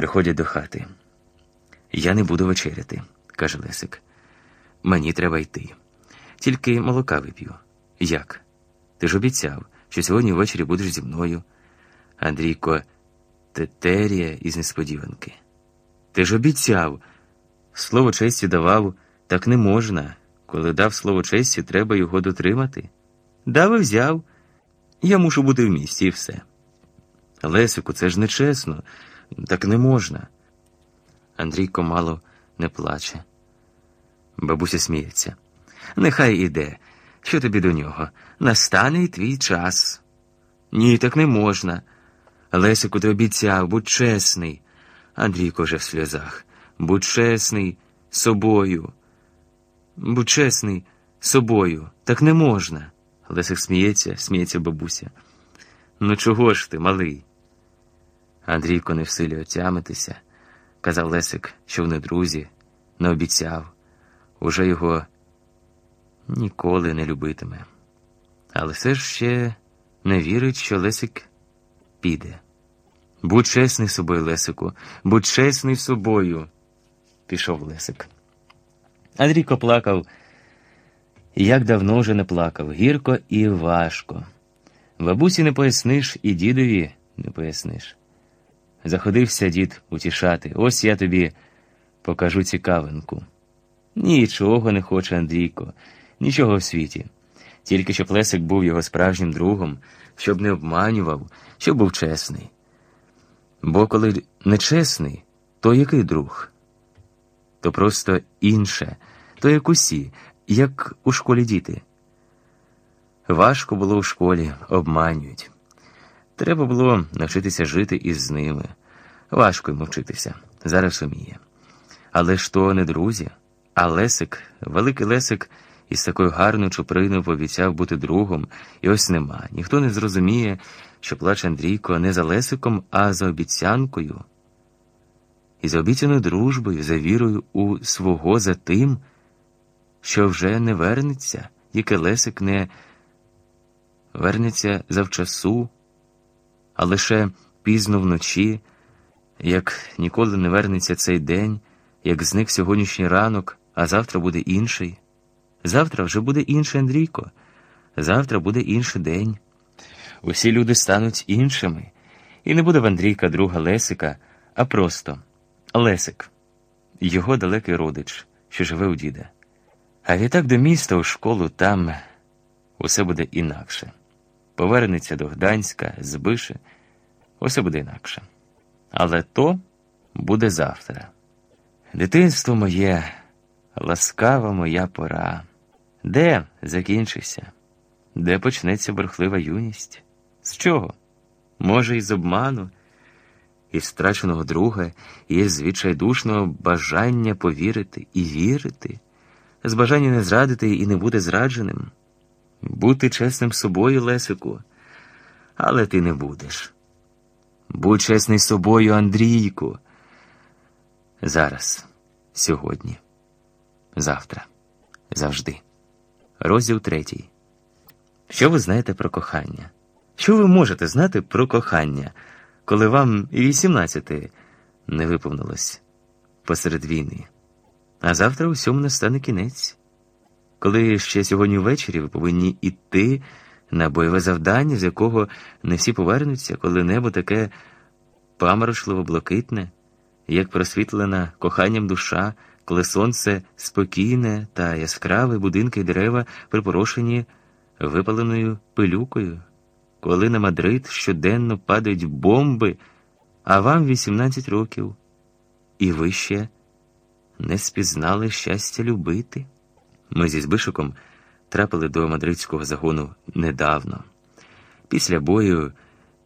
Приходять до хати. Я не буду вечеряти, каже Лесик. Мені треба йти. Тільки молока вип'ю. Як? Ти ж обіцяв, що сьогодні ввечері будеш зі мною. Андрійко тетерія із несподіванки. Ти ж обіцяв. Слово честі давав, так не можна. Коли дав слово честі, треба його дотримати. Дав і взяв. Я мушу бути в місті і все. Лесику, це ж нечесно, так не можна. Андрійко мало не плаче. Бабуся сміється. Нехай іде. Що тобі до нього? Настане й твій час. Ні, так не можна. Лесику ти обіцяв, будь чесний. Андрійко вже в сльозах. Будь чесний собою. Будь чесний собою. Так не можна. Лесик сміється, сміється бабуся. Ну, чого ж ти, малий? Андрійко не в силі отямитися. Казав Лесик, що вони друзі, не обіцяв. Уже його ніколи не любитиме. Але все ж ще не вірить, що Лесик піде. Будь чесний собою, Лесику, будь чесний собою, пішов Лесик. Андрійко плакав, як давно вже не плакав, гірко і важко. Бабусі не поясниш, і дідові не поясниш. Заходився дід утішати. Ось я тобі покажу цікавинку. Нічого не хоче Андрійко, нічого в світі. Тільки щоб Лесик був його справжнім другом, щоб не обманював, щоб був чесний. Бо коли нечесний, то який друг? То просто інше, то як усі, як у школі діти. Важко було у школі, обманюють. Треба було навчитися жити із ними. Важко йому вчитися, зараз уміє. Але ж то не друзі, а Лесик, великий Лесик, із такою гарною чуприною пообіцяв бути другом, і ось нема. Ніхто не зрозуміє, що плаче Андрійко не за Лесиком, а за обіцянкою. І за обіцяною дружбою, за вірою у свого за тим, що вже не вернеться, яке Лесик не вернеться завчасу, а лише пізно вночі, як ніколи не вернеться цей день, як зник сьогоднішній ранок, а завтра буде інший. Завтра вже буде інший Андрійко, завтра буде інший день. Усі люди стануть іншими, і не буде в Андрійка друга Лесика, а просто Лесик, його далекий родич, що живе у діда. А відтак до міста у школу там усе буде інакше. Повернеться до Гданська, збише, усе буде інакше. Але то буде завтра. Дитинство моє, ласкава моя пора. Де закінчишся? Де почнеться бурхлива юність? З чого? Може, із обману, із страченого друга, із відчайдушного бажання повірити і вірити, з бажання не зрадити і не бути зрадженим, бути чесним собою, Лесику, але ти не будеш. Будь чесний собою, Андрійку. Зараз, сьогодні, завтра, завжди. Розділ третій. Що ви знаєте про кохання? Що ви можете знати про кохання, коли вам і 18 не виповнилось посеред війни? А завтра усьому настане кінець. Коли ще сьогодні ввечері ви повинні йти на бойове завдання, з якого не всі повернуться, коли небо таке паморочливо блакитне, як просвітлена коханням душа, коли сонце спокійне та яскраве будинки й дерева припорошені випаленою пилюкою, коли на Мадрид щоденно падають бомби, а вам 18 років, і ви ще не спізнали щастя любити. Ми зі Збишиком трапили до мадридського загону недавно, після бою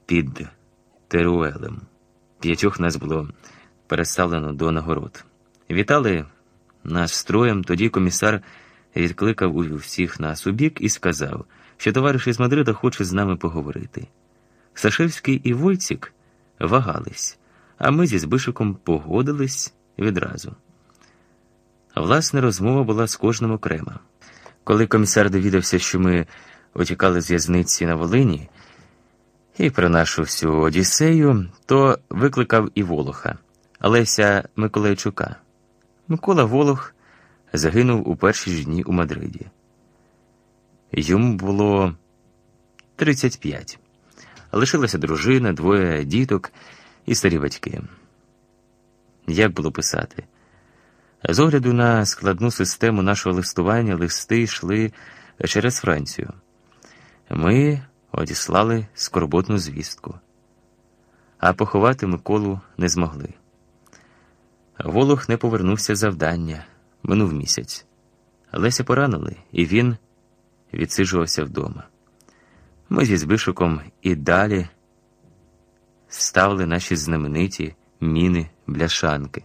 під Теруелем. П'ятьох нас було переставлено до нагород. Вітали нас строєм, тоді комісар відкликав у всіх нас у бік і сказав, що товариш із Мадрида хоче з нами поговорити. Сашевський і Войцік вагались, а ми зі Збишиком погодились відразу. Власне, розмова була з кожним окремо. Коли комісар довідався, що ми утікали з в'язниці на Волині і про нашу всю Одіссею, то викликав і Волоха. Леся Миколайчука. Микола Волох загинув у перші ж дні у Мадриді. Йому було 35. Лишилася дружина, двоє діток і старі батьки. Як було писати? З огляду на складну систему нашого листування листи йшли через Францію. Ми одіслали скорботну звістку, а поховати Миколу не змогли. Волох не повернувся завдання, минув місяць. Леся поранили, і він відсиджувався вдома. Ми зі Збишуком і далі ставили наші знамениті міни бляшанки.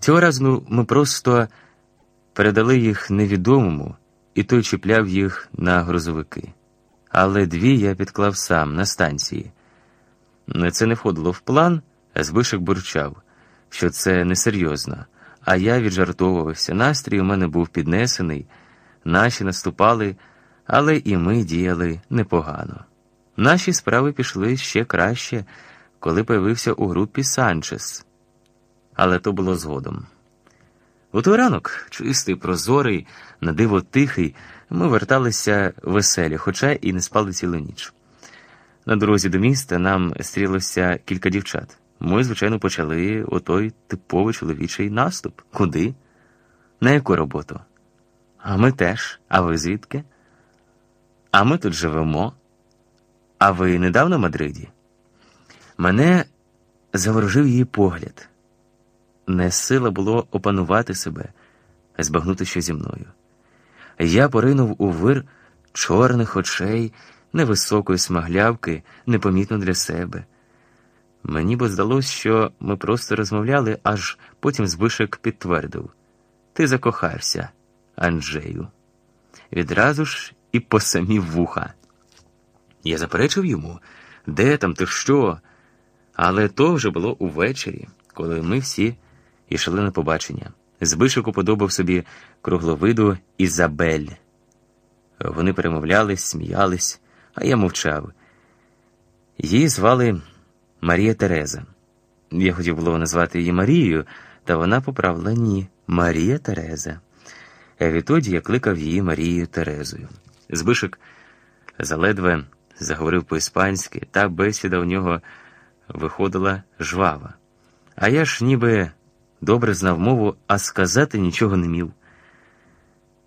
Цього разу ми просто передали їх невідомому, і той чіпляв їх на грузовики. Але дві я підклав сам на станції. Це не входило в план, Збишек бурчав, що це несерйозно, а я віджартовувався. Настрій у мене був піднесений, наші наступали, але і ми діяли непогано. Наші справи пішли ще краще, коли появився у групі Санчес. Але то було згодом. У той ранок, чистий, прозорий, на диво тихий, ми верталися веселі, хоча і не спали цілу ніч. На дорозі до міста нам стрілося кілька дівчат. Ми, звичайно, почали отой типовий чоловічий наступ. Куди? На яку роботу? А ми теж. А ви звідки? А ми тут живемо. А ви недавно в Мадриді? Мене заворожив її погляд. Не сила було опанувати себе, збагнути що зі мною. Я поринув у вир чорних очей, невисокої смаглявки, непомітно для себе. Мені бо здалось, що ми просто розмовляли, аж потім Збишек підтвердив Ти закохався, Анджею. Відразу ж і по самі вуха. Я заперечив йому, де там, ти що? Але то вже було увечері, коли ми всі йшли на побачення. Збишек уподобав собі кругловиду Ізабель. Вони перемовлялись, сміялись, а я мовчав. Її звали Марія Тереза. Я хотів було назвати її Марією, та вона поправила ні, Марія Тереза. Відтоді я кликав її Марією Терезою. Збишек заледве заговорив по-іспанськи, та бесіда у нього виходила жвава. А я ж ніби добре знав мову, а сказати нічого не міг.